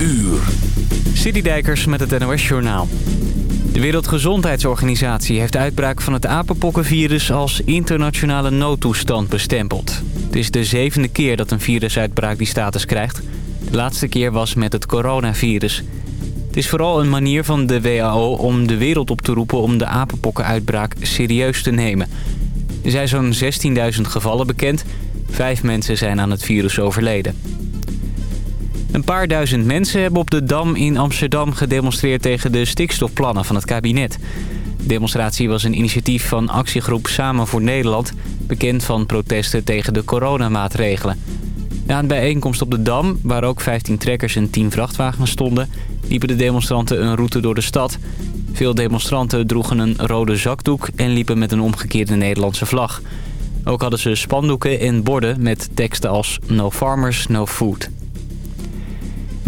uur. Citydijkers met het NOS Journaal. De Wereldgezondheidsorganisatie heeft de uitbraak van het apenpokkenvirus als internationale noodtoestand bestempeld. Het is de zevende keer dat een virusuitbraak die status krijgt. De laatste keer was met het coronavirus. Het is vooral een manier van de WHO om de wereld op te roepen om de apenpokkenuitbraak serieus te nemen. Er zijn zo'n 16.000 gevallen bekend. Vijf mensen zijn aan het virus overleden. Een paar duizend mensen hebben op de Dam in Amsterdam gedemonstreerd tegen de stikstofplannen van het kabinet. De demonstratie was een initiatief van actiegroep Samen voor Nederland, bekend van protesten tegen de coronamaatregelen. Na een bijeenkomst op de Dam, waar ook 15 trekkers en 10 vrachtwagens stonden, liepen de demonstranten een route door de stad. Veel demonstranten droegen een rode zakdoek en liepen met een omgekeerde Nederlandse vlag. Ook hadden ze spandoeken en borden met teksten als No Farmers, No Food.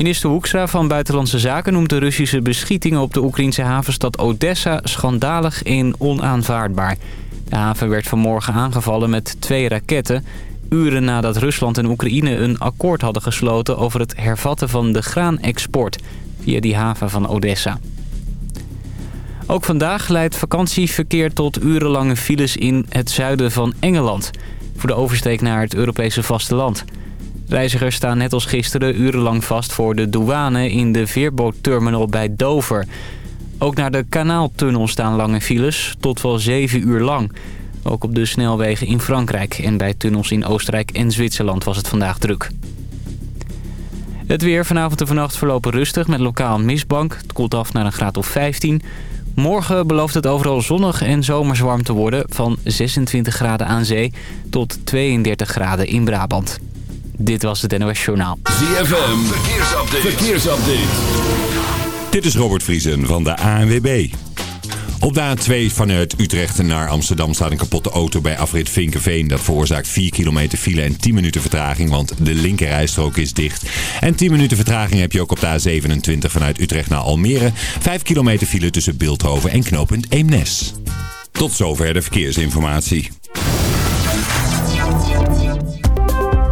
Minister Hoekstra van Buitenlandse Zaken noemt de Russische beschietingen op de Oekraïnse havenstad Odessa schandalig en onaanvaardbaar. De haven werd vanmorgen aangevallen met twee raketten... uren nadat Rusland en Oekraïne een akkoord hadden gesloten over het hervatten van de graanexport via die haven van Odessa. Ook vandaag leidt vakantieverkeer tot urenlange files in het zuiden van Engeland... voor de oversteek naar het Europese vasteland... Reizigers staan net als gisteren urenlang vast voor de douane in de veerbootterminal bij Dover. Ook naar de kanaaltunnel staan lange files, tot wel 7 uur lang. Ook op de snelwegen in Frankrijk en bij tunnels in Oostenrijk en Zwitserland was het vandaag druk. Het weer vanavond en vannacht verlopen rustig met lokaal mistbank. Het koelt af naar een graad of 15. Morgen belooft het overal zonnig en zomers warm te worden... van 26 graden aan zee tot 32 graden in Brabant. Dit was het NOS Journaal. ZFM, verkeersupdate. verkeersupdate. Dit is Robert Vriesen van de ANWB. Op de A2 vanuit Utrecht naar Amsterdam staat een kapotte auto bij afrit Vinkenveen. Dat veroorzaakt 4 kilometer file en 10 minuten vertraging, want de linkerrijstrook is dicht. En 10 minuten vertraging heb je ook op de A27 vanuit Utrecht naar Almere. 5 kilometer file tussen Beeldhoven en knooppunt Eemnes. Tot zover de verkeersinformatie.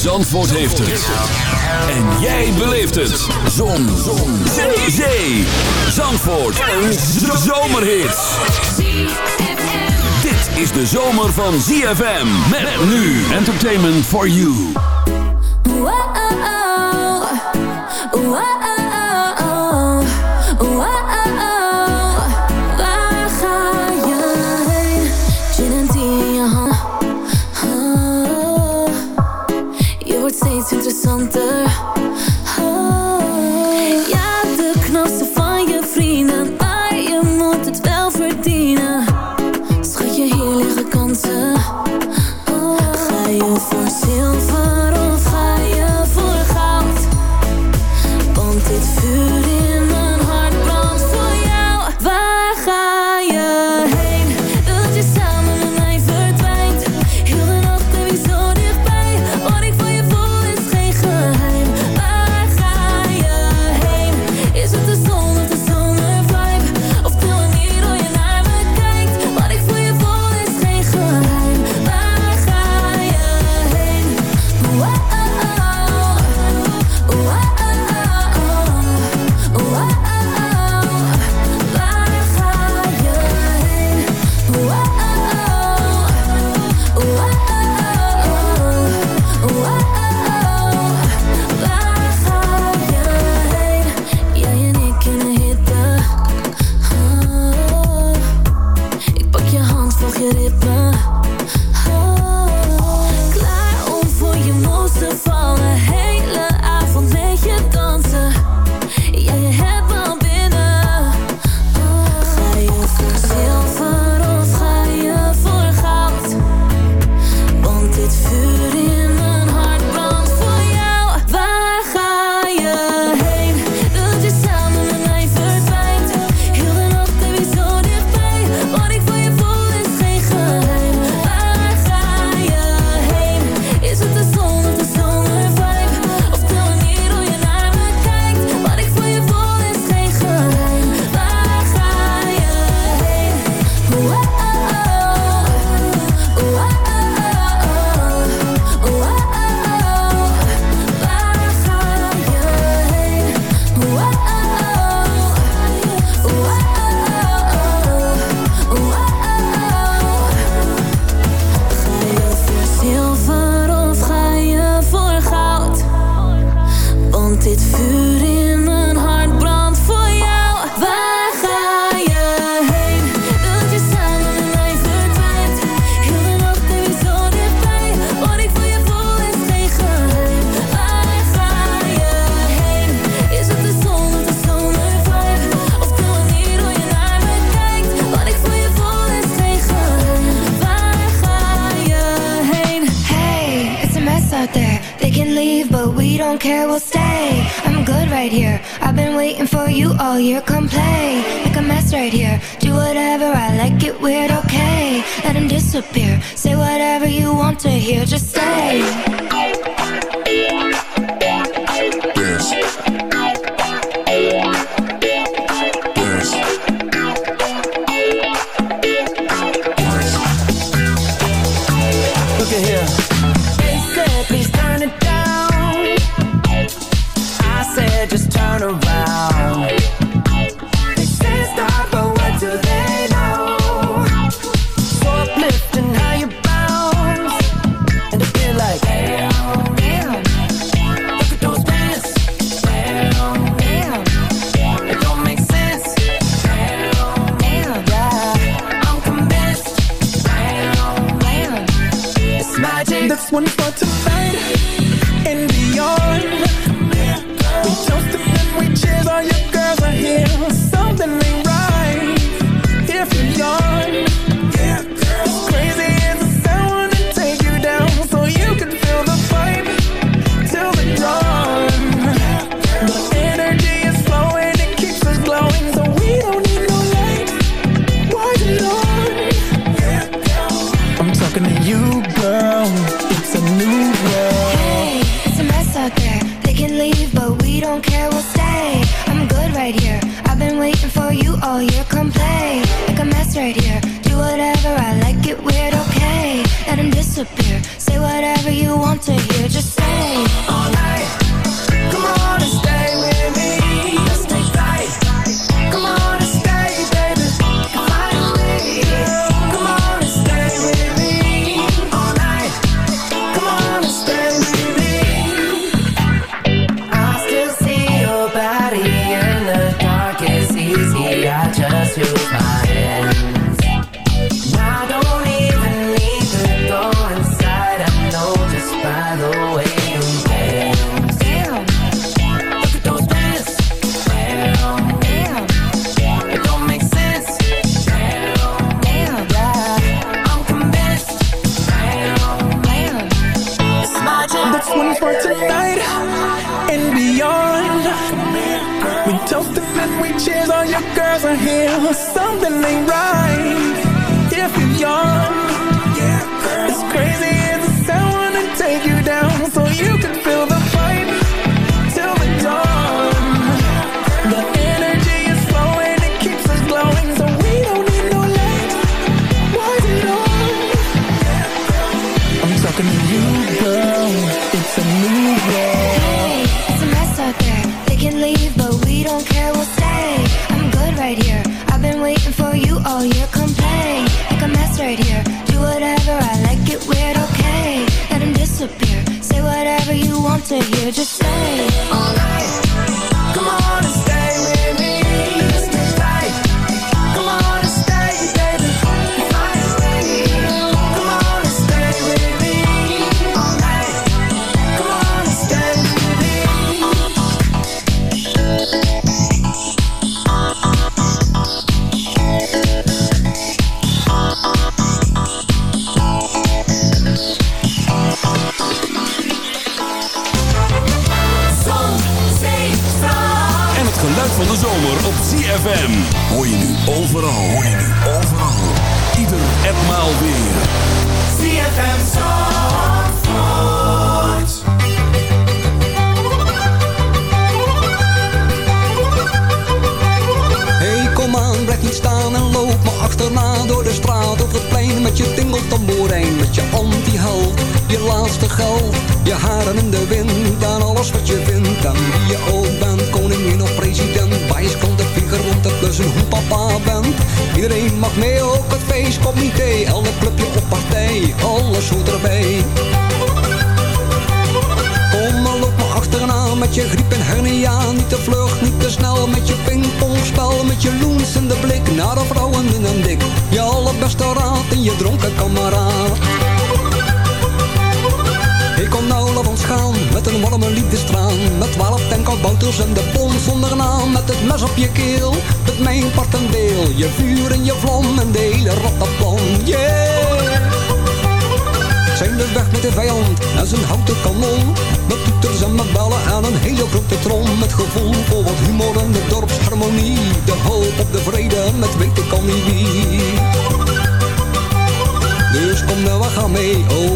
Zandvoort heeft het. En jij beleeft het. Zon. Zon. Zee. Zee. Zandvoort. Een zomerhit. Dit is de zomer van ZFM. Met nu. Entertainment for you. Waar Under. girl, it's a new world. Hey, it's a mess out there. They can leave, but we don't care. We'll stay. I'm good right here. I've been waiting for you all year. Come play like a mess right here. Do whatever I like. It weird, okay? Let disappear. Say whatever you want to hear. Just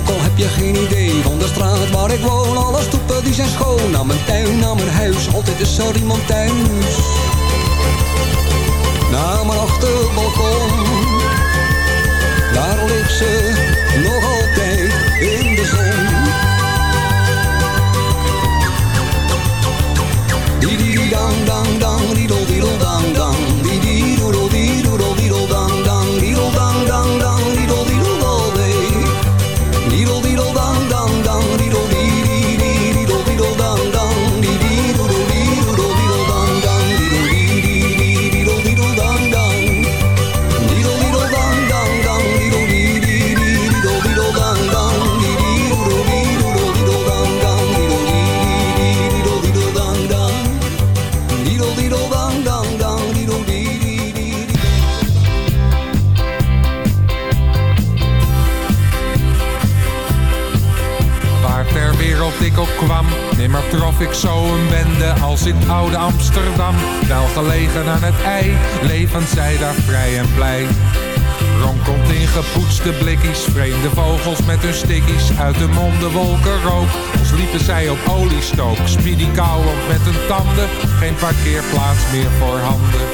al heb je geen idee Van de straat waar ik woon, alle stoepen die zijn schoon. Naar mijn tuin, naar mijn huis, altijd is er iemand thuis. Naar mijn achterbalkon Daar ligt ze, nog altijd in de zon. Die die dang, kwam, nimmer trof ik zo een bende als in oude Amsterdam. Wel gelegen aan het ei, levend zij daar vrij en blij. Ronkelt in gepoetste blikkies, vreemde vogels met hun stickies, uit de monden wolken rook. Als liepen zij op oliestook, speedy kauwend met hun tanden, geen parkeerplaats meer voor handen.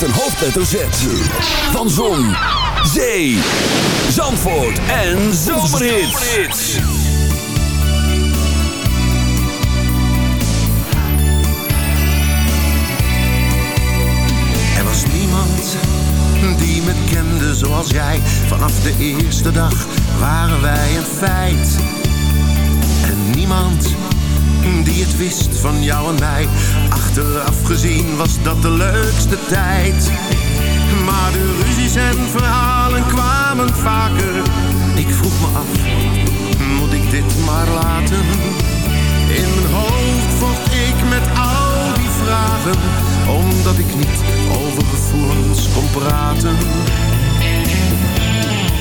Met een hoofdletter. Van Zon, Zee, Zandvoort en Zomerhits. Er was niemand die me kende zoals jij. Vanaf de eerste dag waren wij een feit. En niemand die het wist van jou en mij. Achteraf gezien was dat de leukste tijd. Maar en verhalen kwamen vaker. Ik vroeg me af, moet ik dit maar laten? In mijn hoofd vocht ik met al die vragen, omdat ik niet over gevoelens kon praten.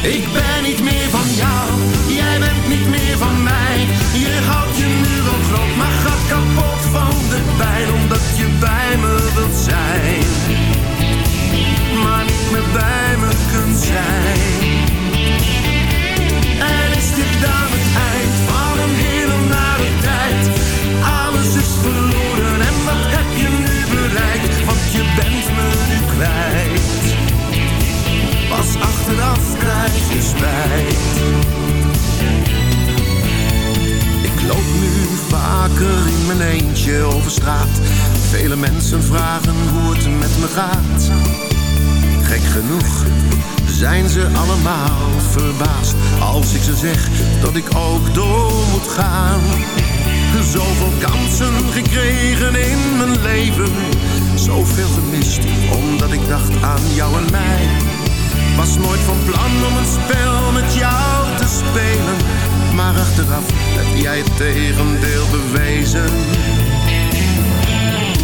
Ik ben niet meer van jou, jij bent niet meer van mij. Je houdt je nu wel groot, maar gaat kapot van de pijn, omdat je bij me wilt zijn. Maar niet meer bij me kunt zijn. En is dit dan het eind van een hele nare tijd? Alles is verloren en wat heb je nu bereikt? Want je bent me nu kwijt. Pas achteraf krijg je spijt. Mijn eentje over straat. Vele mensen vragen hoe het met me gaat. Gek genoeg zijn ze allemaal verbaasd als ik ze zeg dat ik ook door moet gaan. Zoveel kansen gekregen in mijn leven, zoveel gemist omdat ik dacht aan jou en mij. Was nooit van plan om een spel met jou te spelen, maar achteraf heb jij het tegendeel bewezen.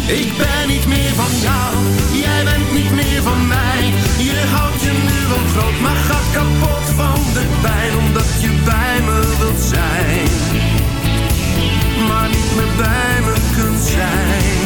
Ik ben niet meer van jou, jij bent niet meer van mij. Je houdt je nu wel groot, maar gaat kapot van de pijn. Omdat je bij me wilt zijn, maar niet meer bij me kunt zijn.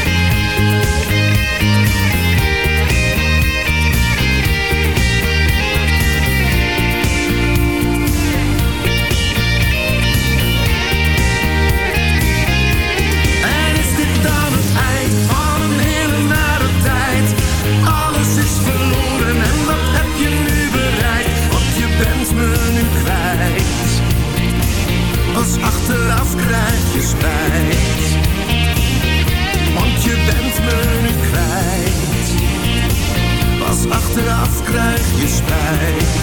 Krijg je spijt. Want je bent me nu. Pas achteraf krijg je spijt.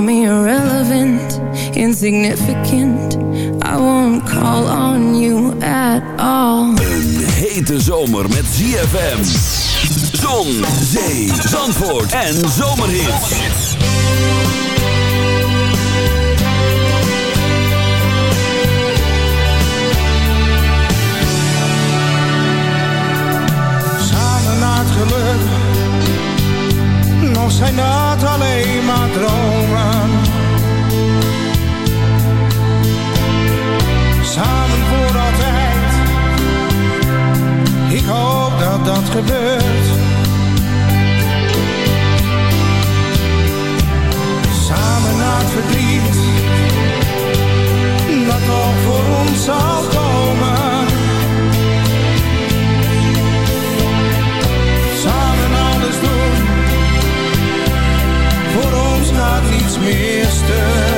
me irrelevant, insignificant. I won't call on you at all. Een hete zomer met ZFM. Zon, zee, zandvoort en zomerhit. zijn dat alleen maar dromen. Samen voor altijd, ik hoop dat dat gebeurt. Samen naar het verdriet, dat al voor ons zal komen. Mister.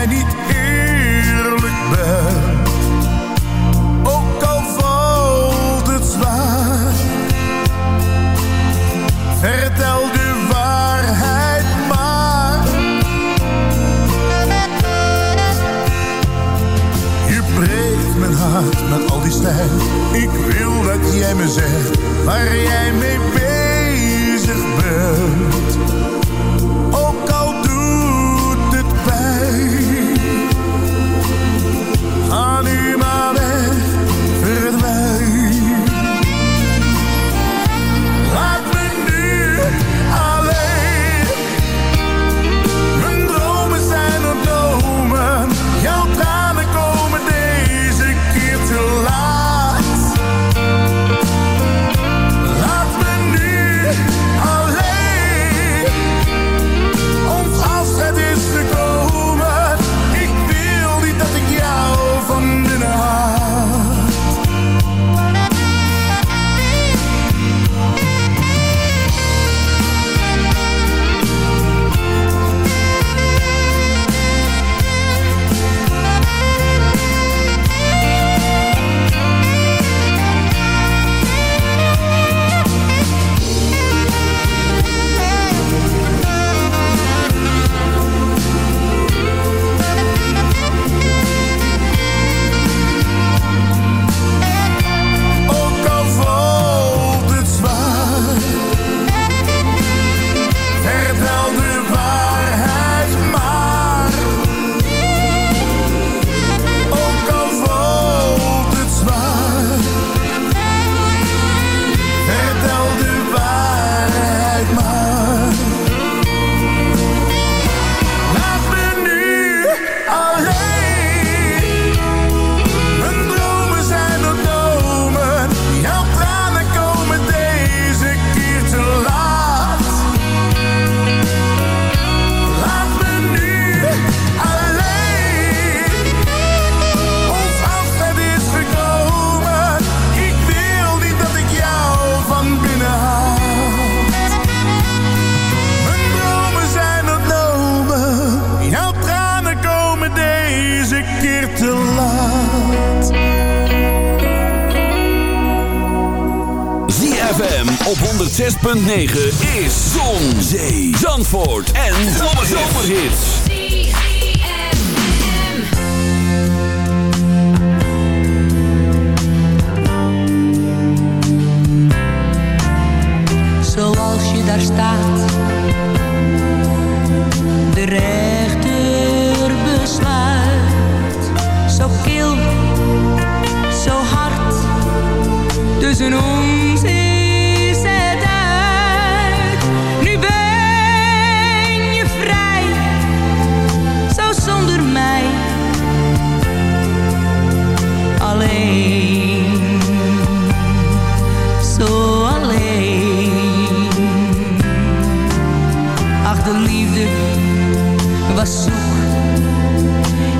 mij niet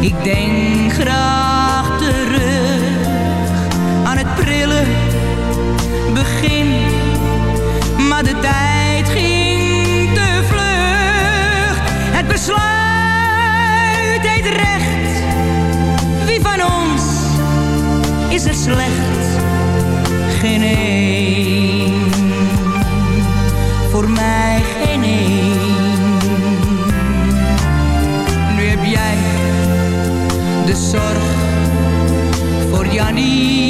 Ik denk graag terug aan het prille begin, maar de tijd ging te vlug. Het besluit deed recht, wie van ons is er slecht? Geen een. zorg voor Jannie.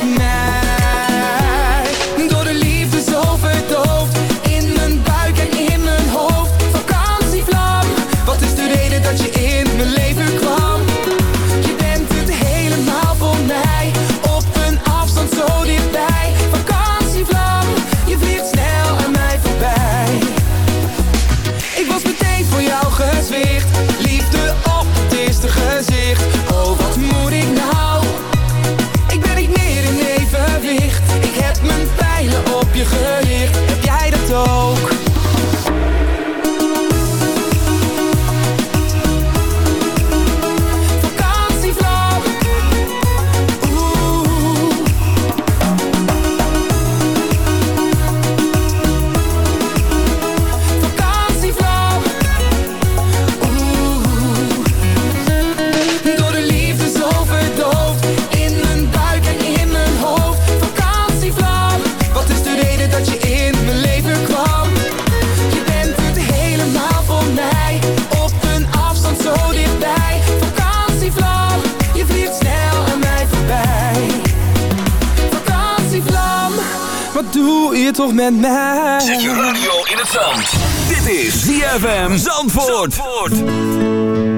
toch met mij? Zet je radio in het zand. Dit is ZFM Zandvoort. Onzekerheid,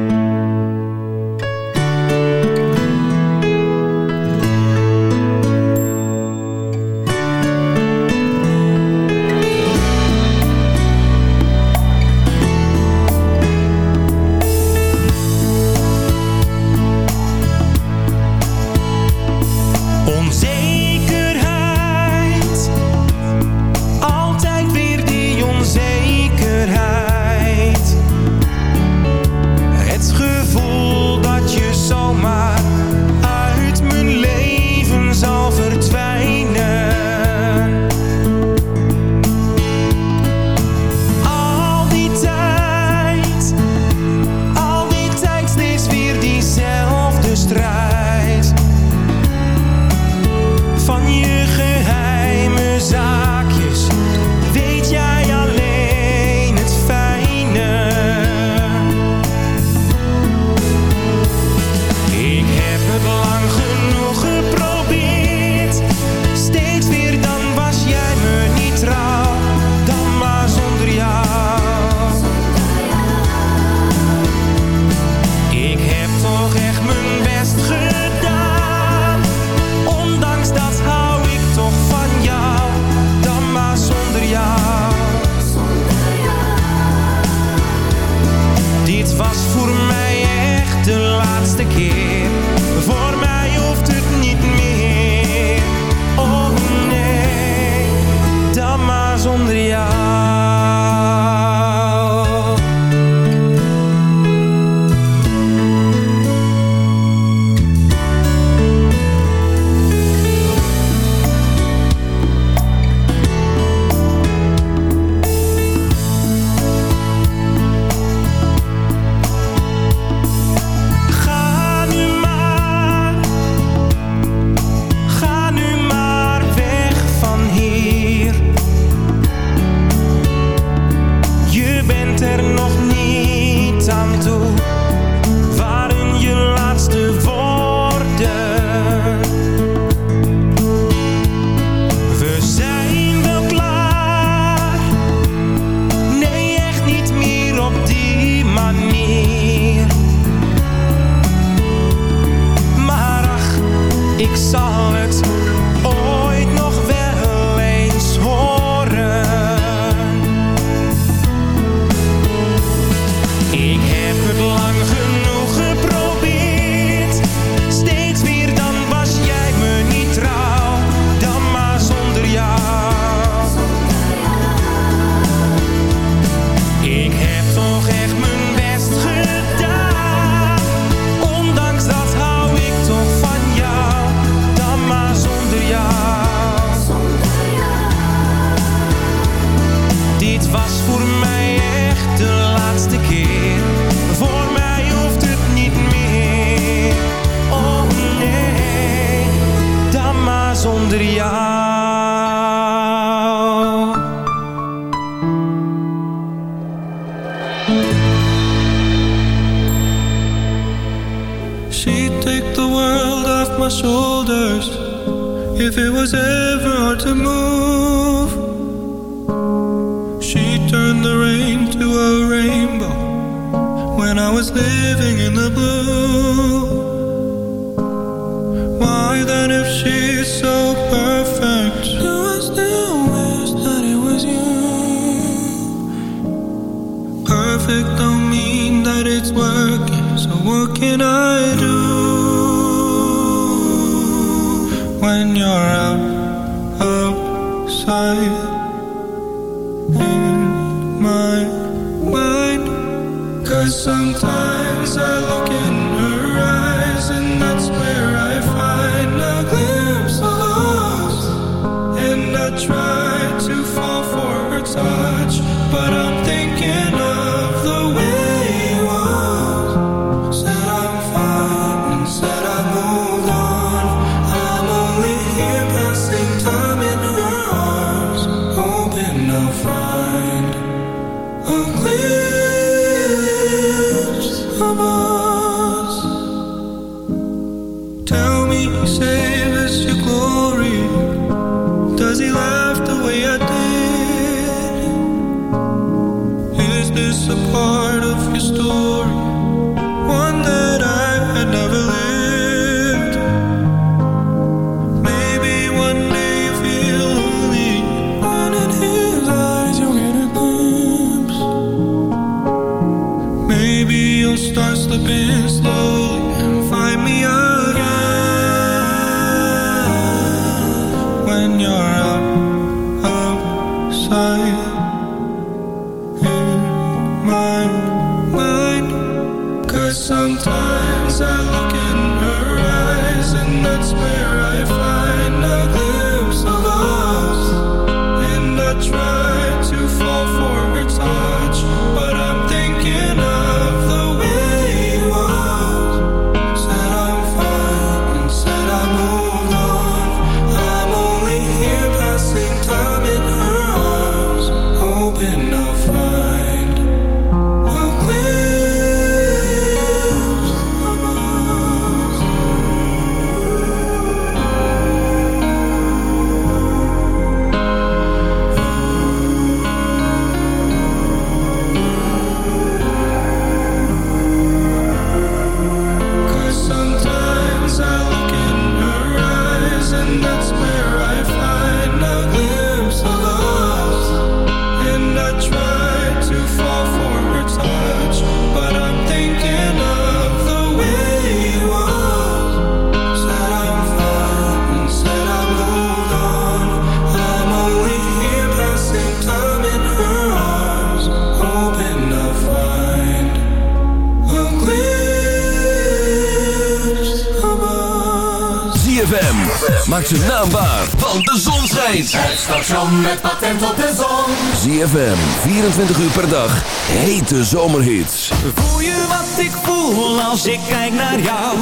station met patent op de zon. ZFM, 24 uur per dag, hete zomerhits. Voel je wat ik voel als ik kijk naar jou?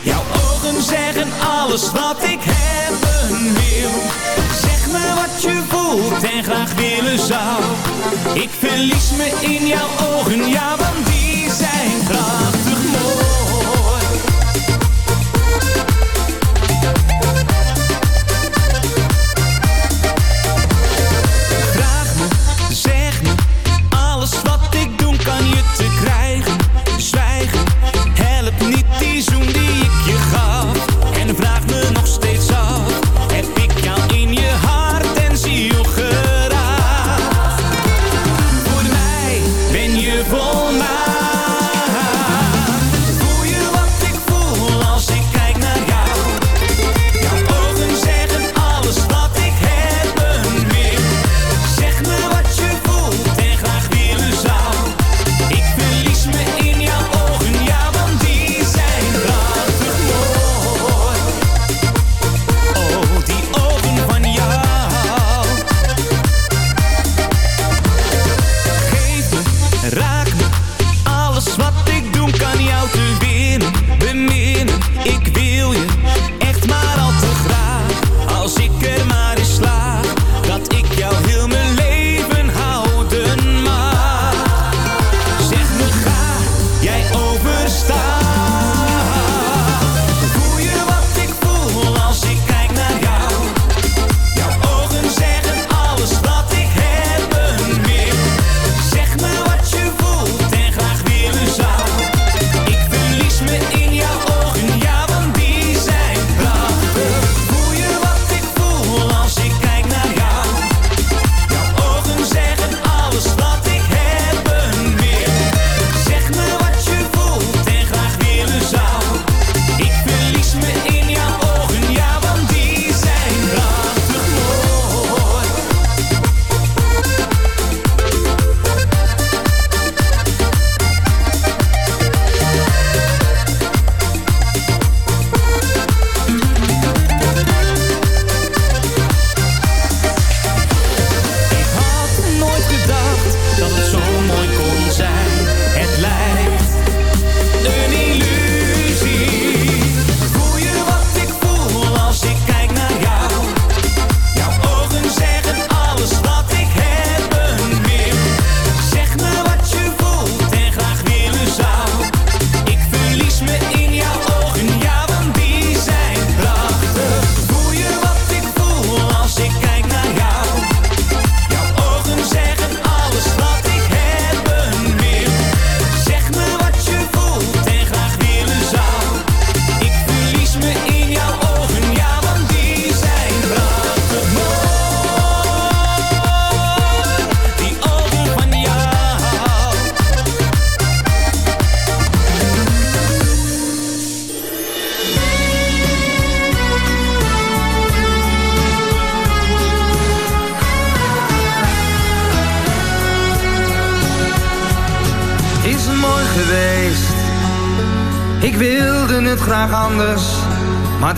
Jouw ogen zeggen alles wat ik hebben wil. Zeg me wat je voelt en graag willen zou. Ik verlies me in jouw ogen, ja want die zijn graag.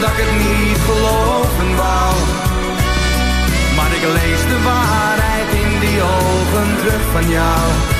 omdat ik het niet geloven wou. Maar ik lees de waarheid in die ogen terug van jou.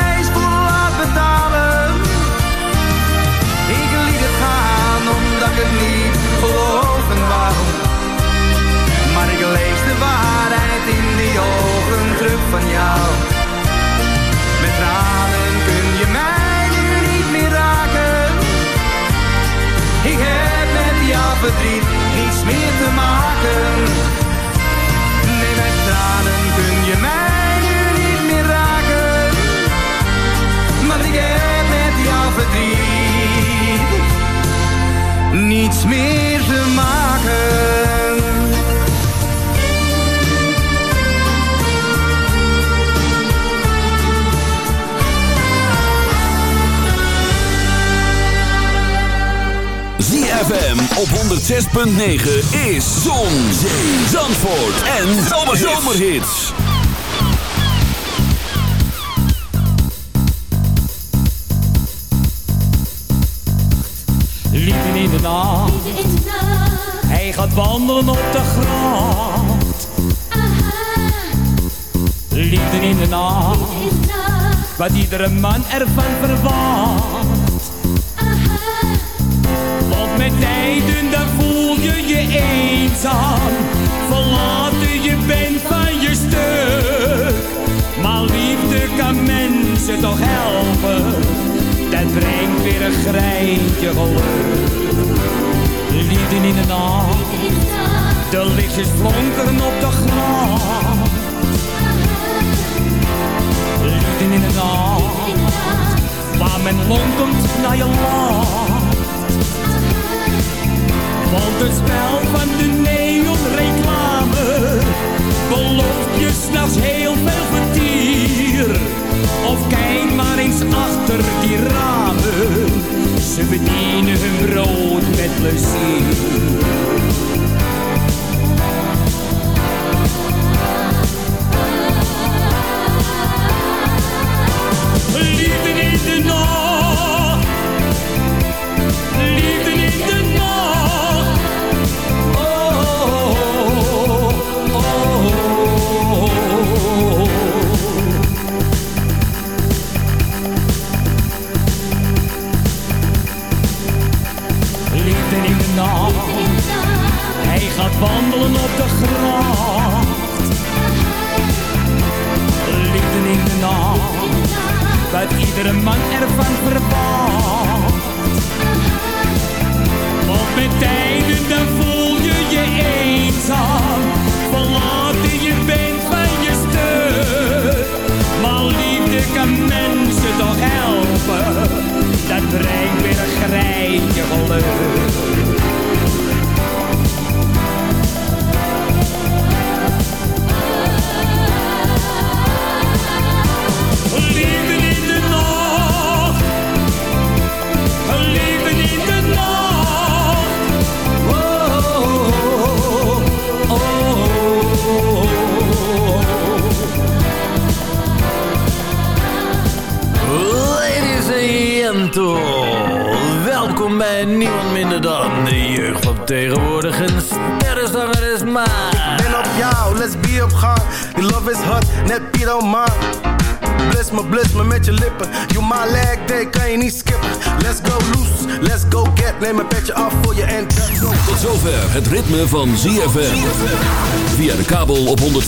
van jou. Met tranen kun je mij nu niet meer raken. Ik heb met jouw verdriet niets meer te maken. Nee, met tranen kun je mij nu niet meer raken. Maar ik heb met jouw verdriet niets meer op 106.9 is Zon, Zee, Zandvoort en Zomerhits. Liefde in de nacht. Hij gaat wandelen op de gracht. Liefde in de nacht. Wat iedere man ervan verwacht. Met tijden dan voel je je eenzaam. Verlaten je bent van je stuk. Maar liefde kan mensen toch helpen. Dat brengt weer een greintje geluk. Liefde in de nacht. De lichtjes flonkeren op de gracht. Liefde in de nacht. Waar men lonkend naar je lacht. Want het spel van de neonreclame belooft je s'nachts heel veel vertier. Of kijk maar eens achter die ramen, ze verdienen hun brood met plezier.